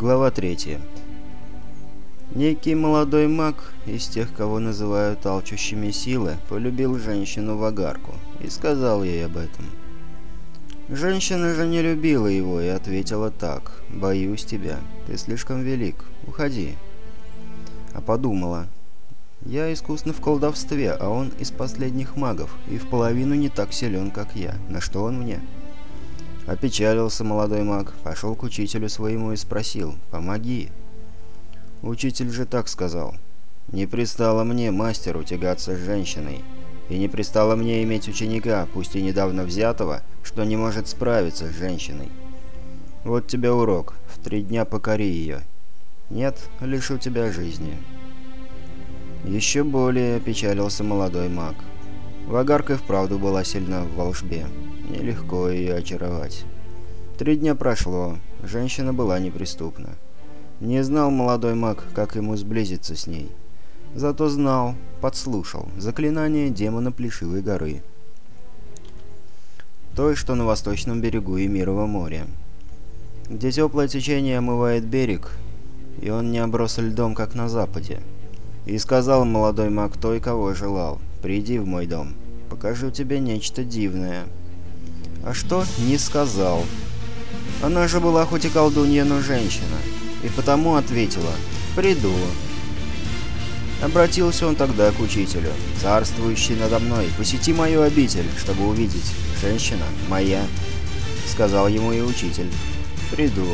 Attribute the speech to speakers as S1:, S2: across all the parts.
S1: Глава 3. Некий молодой маг, из тех, кого называют алчущими силы, полюбил женщину в огарку и сказал ей об этом. Женщина же не любила его и ответила так «Боюсь тебя, ты слишком велик, уходи». А подумала «Я искусна в колдовстве, а он из последних магов и в половину не так силен, как я. На что он мне?» Опечалился молодой маг, пошел к учителю своему и спросил «Помоги». Учитель же так сказал «Не пристало мне, мастеру, тягаться с женщиной, и не пристало мне иметь ученика, пусть и недавно взятого, что не может справиться с женщиной. Вот тебе урок, в три дня покори ее. Нет, лишу тебя жизни». Еще более опечалился молодой маг. Вагарка и вправду была сильна в волшбе. Нелегко ее очаровать. Три дня прошло, женщина была неприступна. Не знал молодой маг, как ему сблизиться с ней. Зато знал, подслушал, заклинание демона Плешивой горы. Той, что на восточном берегу Эмирова моря. Где теплое течение омывает берег, и он не оброс льдом, как на западе. И сказал молодой маг той, кого желал, «Приди в мой дом, покажу тебе нечто дивное». А что, не сказал. Она же была хоть и колдунья, но женщина, и потому ответила «Приду». Обратился он тогда к учителю. «Царствующий надо мной, посети мою обитель, чтобы увидеть. Женщина моя», — сказал ему и учитель. «Приду».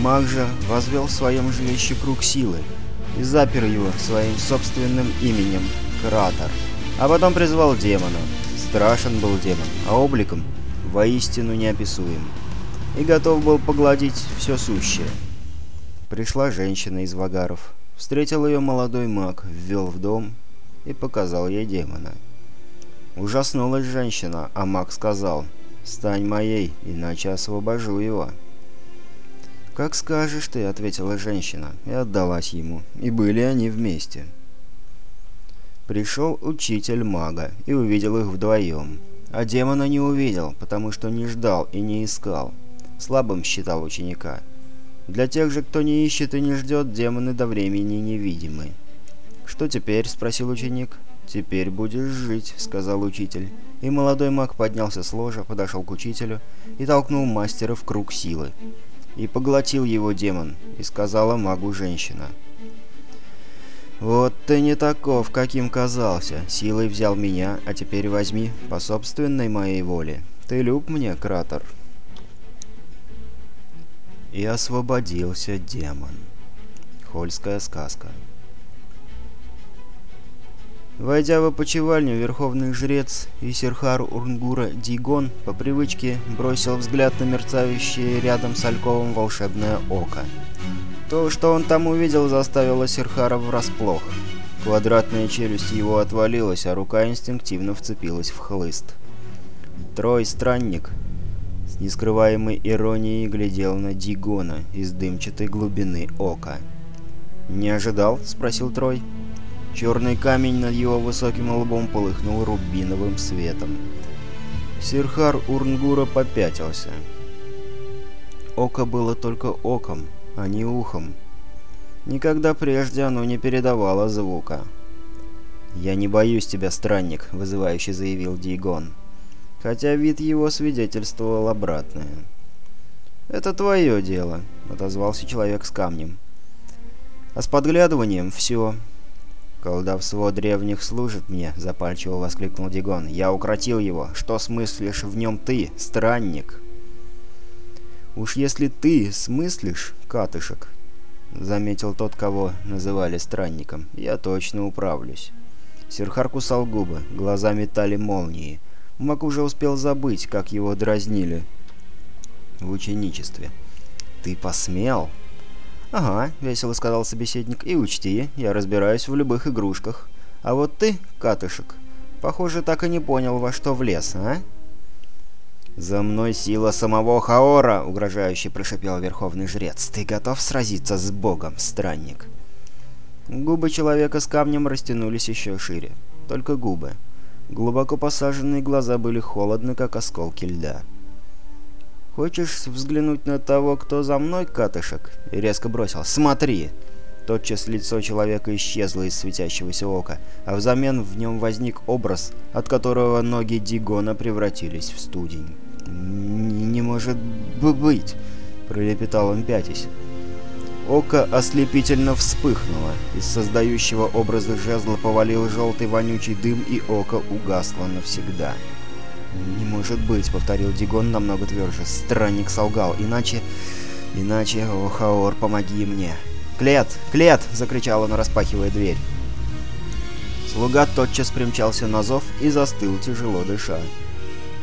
S1: Маг же возвел в своем жилище круг силы и запер его своим собственным именем — Кратор. А потом призвал демона. Страшен был демон, а обликом воистину неописуем. И готов был погладить все сущее. Пришла женщина из вагаров. Встретил ее молодой маг, ввел в дом и показал ей демона. Ужаснулась женщина, а маг сказал, «Стань моей, иначе освобожу его». «Как скажешь ты», — ответила женщина, и отдалась ему, и были они вместе. Пришел учитель мага и увидел их вдвоем. А демона не увидел, потому что не ждал и не искал. Слабым считал ученика. Для тех же, кто не ищет и не ждет, демоны до времени невидимы. «Что теперь?» — спросил ученик. «Теперь будешь жить», — сказал учитель. И молодой маг поднялся с ложа, подошел к учителю и толкнул мастера в круг силы. И поглотил его демон, и сказала магу женщина — «Вот ты не таков, каким казался. Силой взял меня, а теперь возьми по собственной моей воле. Ты люб мне, кратер?» И освободился демон. Хольская сказка. Войдя в опочивальню, верховный жрец Исерхар Урнгура Дигон по привычке бросил взгляд на мерцающее рядом с Альковым волшебное око. То, что он там увидел, заставило Серхара врасплох. Квадратная челюсть его отвалилась, а рука инстинктивно вцепилась в хлыст. Трой странник с нескрываемой иронией глядел на Дигона из дымчатой глубины ока. «Не ожидал?» — спросил Трой. Черный камень над его высоким лбом полыхнул рубиновым светом. Сирхар Урнгура попятился. Око было только оком, а не ухом. Никогда прежде оно не передавало звука. «Я не боюсь тебя, странник», — вызывающе заявил Дигон. Хотя вид его свидетельствовал обратное. «Это твое дело», — отозвался человек с камнем. «А с подглядыванием все». «Колдовство древних служит мне», — запальчиво воскликнул Дигон. «Я укротил его. Что смыслишь в нем ты, странник?» «Уж если ты смыслишь, катышек», — заметил тот, кого называли странником, — «я точно управлюсь». Серхар кусал губы, глаза метали молнии. Мак уже успел забыть, как его дразнили в ученичестве. «Ты посмел?» «Ага», — весело сказал собеседник, — «и учти, я разбираюсь в любых игрушках. А вот ты, катышек, похоже, так и не понял, во что влез, а?» «За мной сила самого Хаора!» — угрожающе прошипел Верховный Жрец. «Ты готов сразиться с Богом, странник?» Губы человека с камнем растянулись еще шире. Только губы. Глубоко посаженные глаза были холодны, как осколки льда. «Хочешь взглянуть на того, кто за мной, катышек?» И резко бросил. «Смотри!» Тотчас лицо человека исчезло из светящегося ока, а взамен в нем возник образ, от которого ноги Дигона превратились в студень. «Не может быть!» — пролепетал он пятясь. Око ослепительно вспыхнуло. Из создающего образа жезла повалил желтый вонючий дым, и око угасло навсегда. «Не может быть», — повторил Дигон намного тверже. «Странник солгал. Иначе... Иначе... О, Хаор, помоги мне!» «Клет! Клет!» — закричал он, распахивая дверь. Слуга тотчас примчался на зов и застыл, тяжело дыша.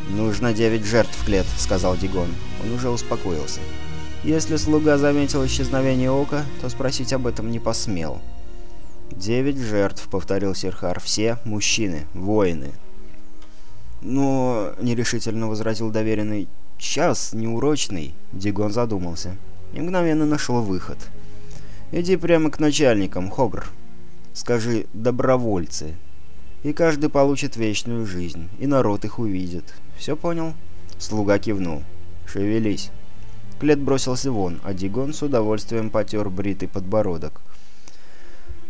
S1: «Нужно девять жертв, Клет», — сказал Дигон. Он уже успокоился. Если слуга заметил исчезновение ока, то спросить об этом не посмел. «Девять жертв», — повторил Серхар. «Все мужчины, воины». «Но...» — нерешительно возразил доверенный. «Час неурочный», — Дигон задумался. И мгновенно нашел выход. «Иди прямо к начальникам, Хогр. Скажи «добровольцы». И каждый получит вечную жизнь, и народ их увидит. Все понял?» Слуга кивнул. «Шевелись». Клет бросился вон, а Дигон с удовольствием потер бритый подбородок.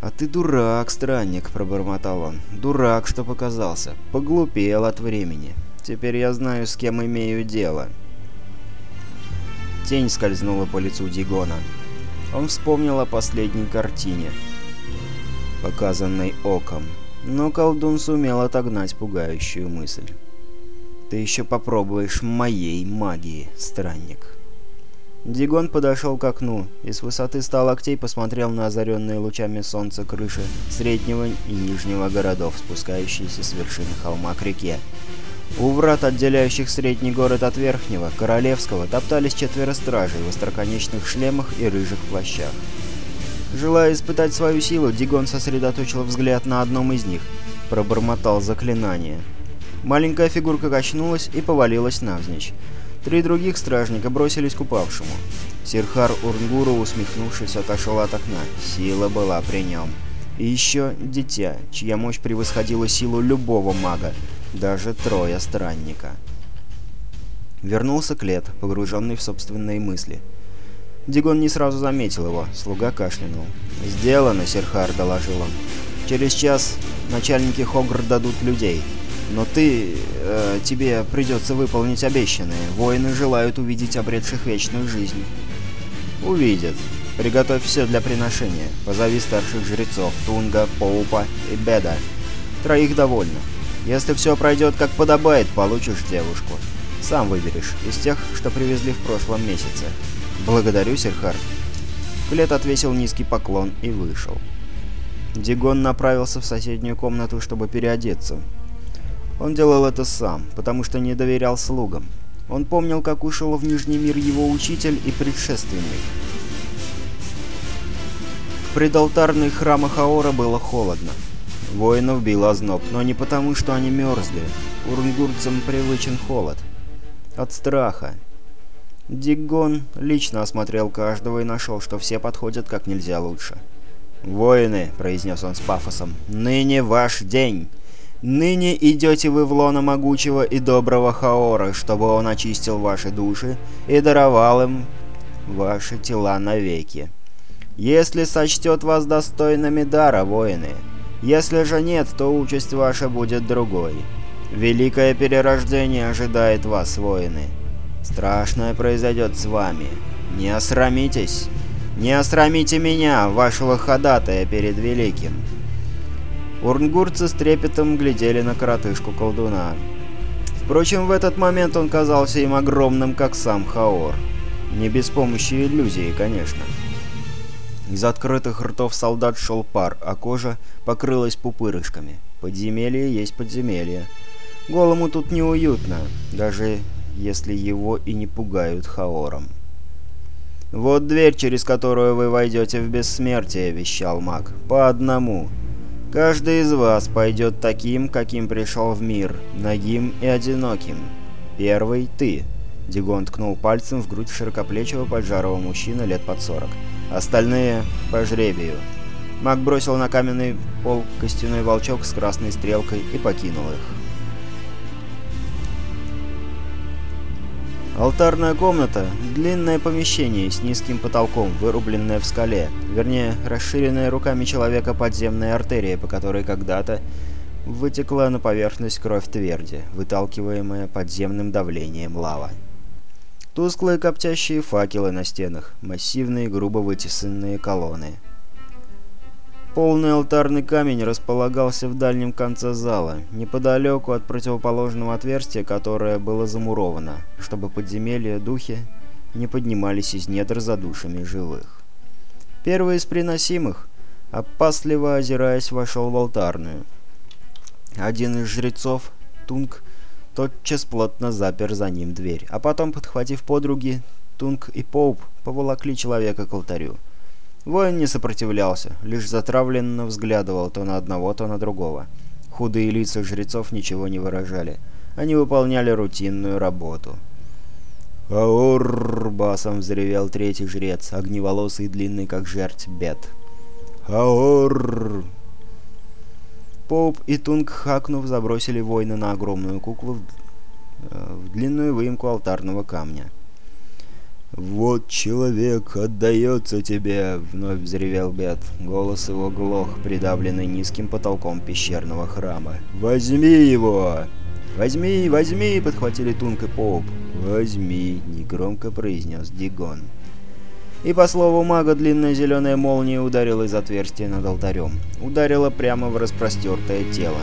S1: «А ты дурак, странник», — пробормотал он. «Дурак, что показался. Поглупел от времени. Теперь я знаю, с кем имею дело». Тень скользнула по лицу Дигона. Он вспомнил о последней картине, показанной оком. Но колдун сумел отогнать пугающую мысль. «Ты еще попробуешь моей магии, странник». Дигон подошел к окну и с высоты ста локтей посмотрел на озаренные лучами солнца крыши среднего и нижнего городов, спускающиеся с вершины холма к реке. У врат, отделяющих средний город от верхнего, королевского, топтались четверо стражей в остроконечных шлемах и рыжих плащах. Желая испытать свою силу, Дигон сосредоточил взгляд на одном из них, пробормотал заклинание. Маленькая фигурка качнулась и повалилась навзничь. Три других стражника бросились к упавшему. Сирхар Урнгуру, усмехнувшись, отошел от окна. Сила была при нем. И еще дитя, чья мощь превосходила силу любого мага, даже трое странника. Вернулся Клет, погруженный в собственные мысли. Дигон не сразу заметил его, слуга кашлянул. «Сделано, Сирхар», — доложил он. «Через час начальники Хогр дадут людей. Но ты... Э, тебе придется выполнить обещанное. Воины желают увидеть обретших вечную жизнь. Увидят. Приготовь все для приношения. Позови старших жрецов Тунга, Поупа и Беда. Троих довольно. Если все пройдет как подобает, получишь девушку. Сам выберешь, из тех, что привезли в прошлом месяце. Благодарю, Серхар. Клет отвесил низкий поклон и вышел. Дигон направился в соседнюю комнату, чтобы переодеться. Он делал это сам, потому что не доверял слугам. Он помнил, как ушел в Нижний мир его учитель и предшественник. В предалтарных храмах Хаора было холодно. Воинов бил озноб, но не потому, что они мерзли. Урнгурцам привычен холод. От страха. Диггон лично осмотрел каждого и нашел, что все подходят как нельзя лучше. «Воины», — произнес он с пафосом, — «ныне ваш день!» Ныне идете вы в лоно могучего и доброго Хаора, чтобы он очистил ваши души и даровал им ваши тела навеки. Если сочтет вас достойными дара, воины, если же нет, то участь ваша будет другой. Великое перерождение ожидает вас, воины. Страшное произойдет с вами. Не осрамитесь. Не осрамите меня, вашего ходатая перед Великим. Урнгурцы с трепетом глядели на коротышку колдуна. Впрочем, в этот момент он казался им огромным, как сам Хаор. Не без помощи иллюзии, конечно. Из открытых ртов солдат шел пар, а кожа покрылась пупырышками. Подземелье есть подземелье. Голому тут неуютно, даже если его и не пугают Хаором. «Вот дверь, через которую вы войдете в бессмертие», — вещал маг. «По одному. Каждый из вас пойдет таким, каким пришел в мир, нагим и одиноким. Первый — ты. Дигон ткнул пальцем в грудь широкоплечего поджарого мужчины лет под сорок. Остальные — по жребию. Маг бросил на каменный пол костяной волчок с красной стрелкой и покинул их. Алтарная комната — длинное помещение с низким потолком, вырубленное в скале, вернее, расширенная руками человека подземная артерия, по которой когда-то вытекла на поверхность кровь тверди, выталкиваемая подземным давлением лава. Тусклые коптящие факелы на стенах, массивные грубо вытесанные колонны. Полный алтарный камень располагался в дальнем конце зала, неподалеку от противоположного отверстия, которое было замуровано, чтобы подземелья духи не поднимались из недр за душами живых. Первый из приносимых, опасливо озираясь, вошел в алтарную. Один из жрецов, Тунг, тотчас плотно запер за ним дверь, а потом, подхватив подруги, Тунг и Поуп поволокли человека к алтарю. Воин не сопротивлялся, лишь затравленно взглядывал то на одного, то на другого. Худые лица жрецов ничего не выражали. Они выполняли рутинную работу. «Аор!» — басом взревел третий жрец, огневолосый и длинный, как жерть, бед. «Аор!» Поуп и Тунг, хакнув, забросили воина на огромную куклу в, э, в длинную выемку алтарного камня. «Вот человек отдается тебе!» — вновь взревел Бет. Голос его глох, придавленный низким потолком пещерного храма. «Возьми его!» «Возьми, возьми!» — подхватили Тунк и Поуп. «Возьми!» — негромко произнес Дигон. И по слову мага длинная зеленая молния ударила из отверстия над алтарем. Ударила прямо в распростертое тело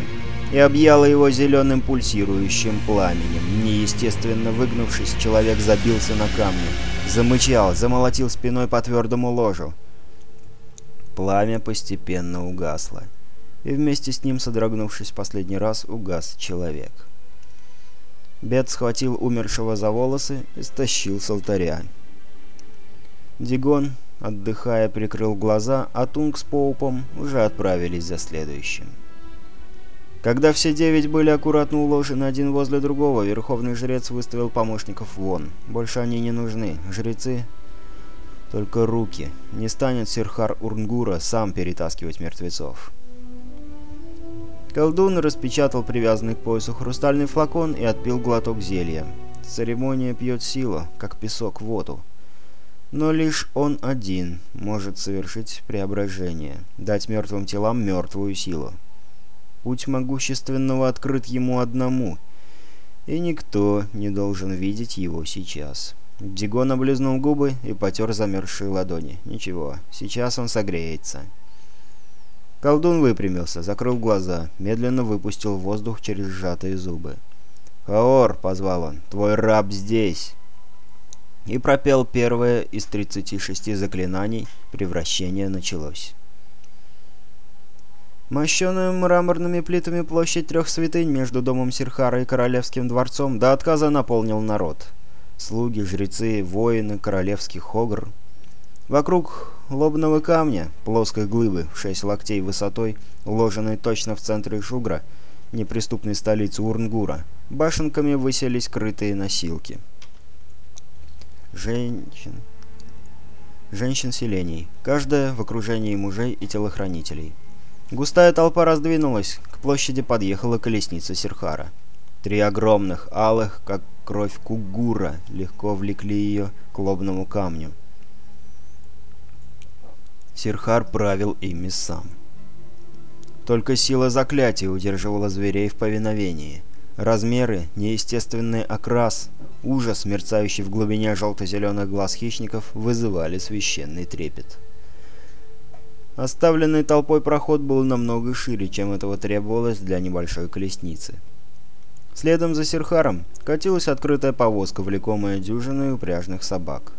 S1: и объяла его зеленым пульсирующим пламенем. Неестественно выгнувшись, человек забился на камне. Замычал, замолотил спиной по твердому ложу. Пламя постепенно угасло. И вместе с ним, содрогнувшись последний раз, угас человек. Бет схватил умершего за волосы и стащил с алтаря. Дигон, отдыхая, прикрыл глаза, а Тунг с Поупом уже отправились за следующим. Когда все девять были аккуратно уложены один возле другого, верховный жрец выставил помощников вон. Больше они не нужны. Жрецы... Только руки. Не станет Сирхар Урнгура сам перетаскивать мертвецов. Колдун распечатал привязанный к поясу хрустальный флакон и отпил глоток зелья. Церемония пьет силу, как песок воду. Но лишь он один может совершить преображение, дать мертвым телам мертвую силу. Путь могущественного открыт ему одному, и никто не должен видеть его сейчас. Дигон облизнул губы и потер замерзшие ладони. Ничего, сейчас он согреется. Колдун выпрямился, закрыл глаза, медленно выпустил воздух через сжатые зубы. «Хаор!» — позвал он. «Твой раб здесь!» И пропел первое из 36 заклинаний. Превращение началось. Мощенную мраморными плитами площадь трех святынь между домом Сирхара и королевским дворцом до отказа наполнил народ. Слуги, жрецы, воины, королевский хогр. Вокруг лобного камня, плоской глыбы в шесть локтей высотой, уложенной точно в центре Шугра, неприступной столицы Урнгура, башенками выселись крытые носилки. Женщин. Женщин селений, каждая в окружении мужей и телохранителей. Густая толпа раздвинулась, к площади подъехала колесница Серхара. Три огромных, алых, как кровь кугура, легко влекли ее к лобному камню. Сирхар правил ими сам. Только сила заклятия удерживала зверей в повиновении. Размеры, неестественный окрас, ужас, мерцающий в глубине желто-зеленых глаз хищников, вызывали священный трепет. Оставленный толпой проход был намного шире, чем этого требовалось для небольшой колесницы. Следом за Серхаром катилась открытая повозка, влекомая дюжиной упряжных собак.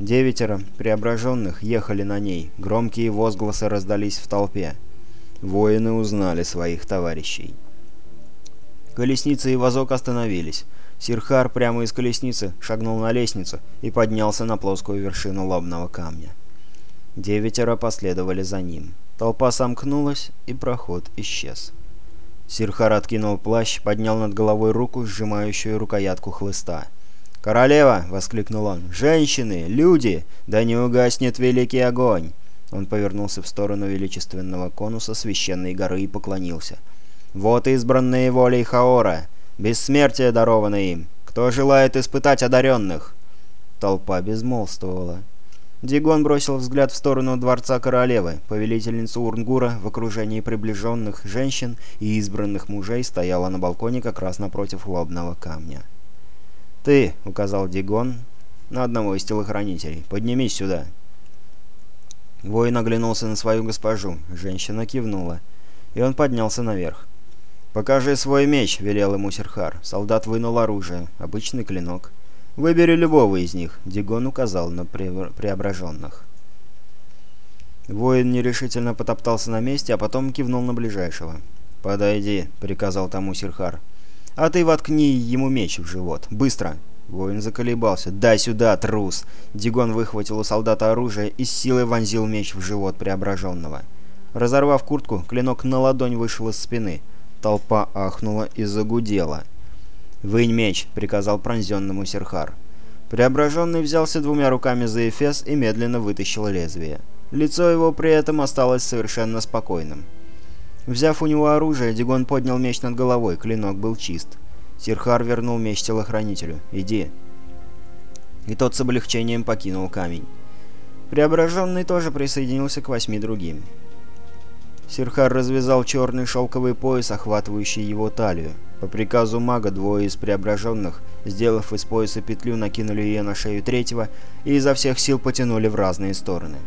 S1: Девятеро преображенных ехали на ней, громкие возгласы раздались в толпе. Воины узнали своих товарищей. Колесница и вазок остановились. Сирхар прямо из колесницы шагнул на лестницу и поднялся на плоскую вершину лобного камня. Девятеро последовали за ним. Толпа сомкнулась, и проход исчез. Сирхар откинул плащ, поднял над головой руку, сжимающую рукоятку хлыста. «Королева!» — воскликнул он. «Женщины! Люди! Да не угаснет великий огонь!» Он повернулся в сторону величественного конуса священной горы и поклонился. «Вот избранные волей Хаора! Бессмертие даровано им! Кто желает испытать одаренных?» Толпа безмолвствовала. Дигон бросил взгляд в сторону дворца королевы. Повелительница Урнгура в окружении приближенных женщин и избранных мужей стояла на балконе как раз напротив лобного камня. «Ты», — указал Дигон на одного из телохранителей, — «поднимись сюда». Воин оглянулся на свою госпожу. Женщина кивнула, и он поднялся наверх. «Покажи свой меч», — велел ему Серхар. Солдат вынул оружие, обычный клинок. «Выбери любого из них», — Дигон указал на преображенных. Воин нерешительно потоптался на месте, а потом кивнул на ближайшего. «Подойди», — приказал тому Сирхар. «А ты воткни ему меч в живот. Быстро!» Воин заколебался. «Дай сюда, трус!» Дигон выхватил у солдата оружие и с силой вонзил меч в живот преображенного. Разорвав куртку, клинок на ладонь вышел из спины. Толпа ахнула и загудела. «Вынь меч!» — приказал пронзенному Серхар. Преображенный взялся двумя руками за эфес и медленно вытащил лезвие. Лицо его при этом осталось совершенно спокойным. Взяв у него оружие, Дигон поднял меч над головой, клинок был чист. Сирхар вернул меч телохранителю. «Иди». И тот с облегчением покинул камень. Преображенный тоже присоединился к восьми другим. Сирхар развязал черный шелковый пояс, охватывающий его талию. По приказу мага двое из преображенных, сделав из пояса петлю, накинули ее на шею третьего и изо всех сил потянули в разные стороны.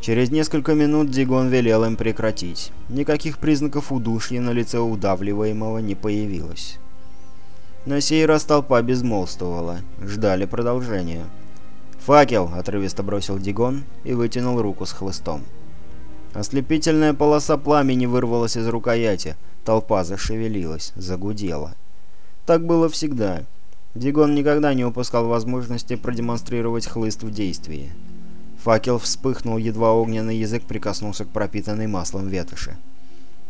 S1: Через несколько минут Дигон велел им прекратить. Никаких признаков удушья на лице удавливаемого не появилось. На сей раз толпа безмолвствовала. Ждали продолжения. «Факел!» — отрывисто бросил Дигон и вытянул руку с хлыстом. Ослепительная полоса пламени вырвалась из рукояти — Толпа зашевелилась, загудела. Так было всегда. Дигон никогда не упускал возможности продемонстрировать хлыст в действии. Факел вспыхнул, едва огненный язык прикоснулся к пропитанной маслом ветоши.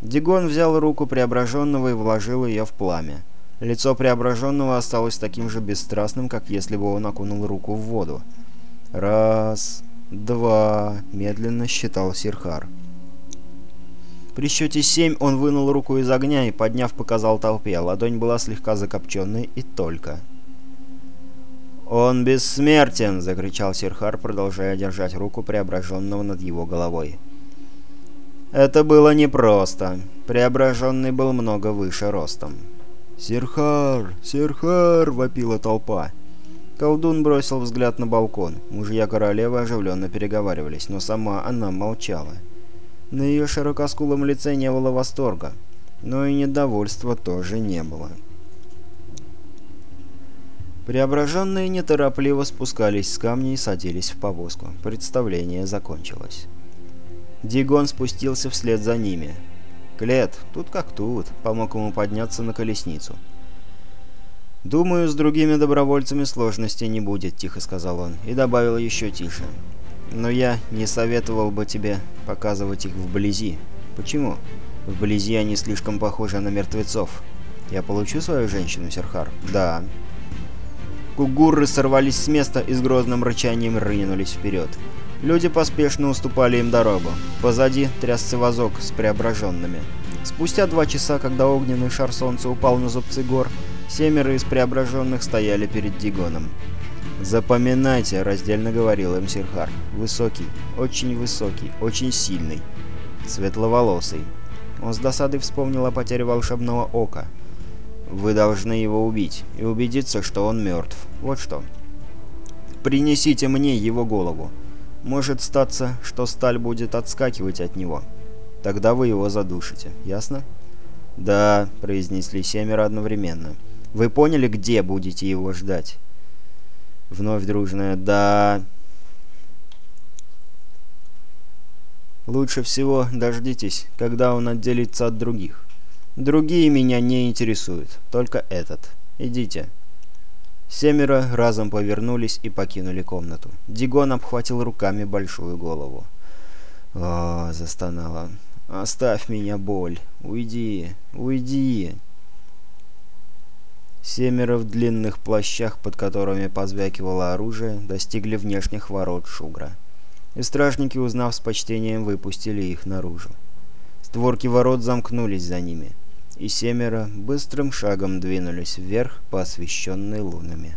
S1: Дигон взял руку преображенного и вложил ее в пламя. Лицо преображенного осталось таким же бесстрастным, как если бы он окунул руку в воду. «Раз, два», — медленно считал Сирхар. При счете семь он вынул руку из огня и, подняв, показал толпе. Ладонь была слегка закопченной и только. «Он бессмертен!» — закричал Сирхар, продолжая держать руку преображенного над его головой. Это было непросто. Преображенный был много выше ростом. «Сирхар! Сирхар!» — вопила толпа. Колдун бросил взгляд на балкон. Мужья королевы оживленно переговаривались, но сама она молчала. На ее широкоскулом лице не было восторга, но и недовольства тоже не было. Преображенные неторопливо спускались с камня и садились в повозку. Представление закончилось. Дигон спустился вслед за ними. Клет, тут как тут, помог ему подняться на колесницу. «Думаю, с другими добровольцами сложностей не будет», — тихо сказал он, и добавил еще тише. Но я не советовал бы тебе показывать их вблизи. Почему? Вблизи они слишком похожи на мертвецов. Я получу свою женщину, Серхар? Да. Кугурры сорвались с места и с грозным рычанием рынулись вперед. Люди поспешно уступали им дорогу. Позади трясся вазок с преображенными. Спустя два часа, когда огненный шар солнца упал на зубцы гор, семеро из преображенных стояли перед Дигоном. «Запоминайте», — раздельно говорил им Сирхар. «Высокий, очень высокий, очень сильный, светловолосый». Он с досадой вспомнил о потере волшебного ока. «Вы должны его убить и убедиться, что он мертв. Вот что. Принесите мне его голову. Может статься, что сталь будет отскакивать от него. Тогда вы его задушите. Ясно?» «Да», — произнесли семеро одновременно. «Вы поняли, где будете его ждать?» Вновь дружное «да». Лучше всего дождитесь, когда он отделится от других. Другие меня не интересуют, только этот. Идите. Семеро разом повернулись и покинули комнату. Дигон обхватил руками большую голову. «О!» — застонал он. «Оставь меня, боль! Уйди! Уйди!» Семеро в длинных плащах, под которыми позвякивало оружие, достигли внешних ворот Шугра. И стражники, узнав с почтением, выпустили их наружу. Створки ворот замкнулись за ними. и семеро быстрым шагом двинулись вверх по освещенной лунами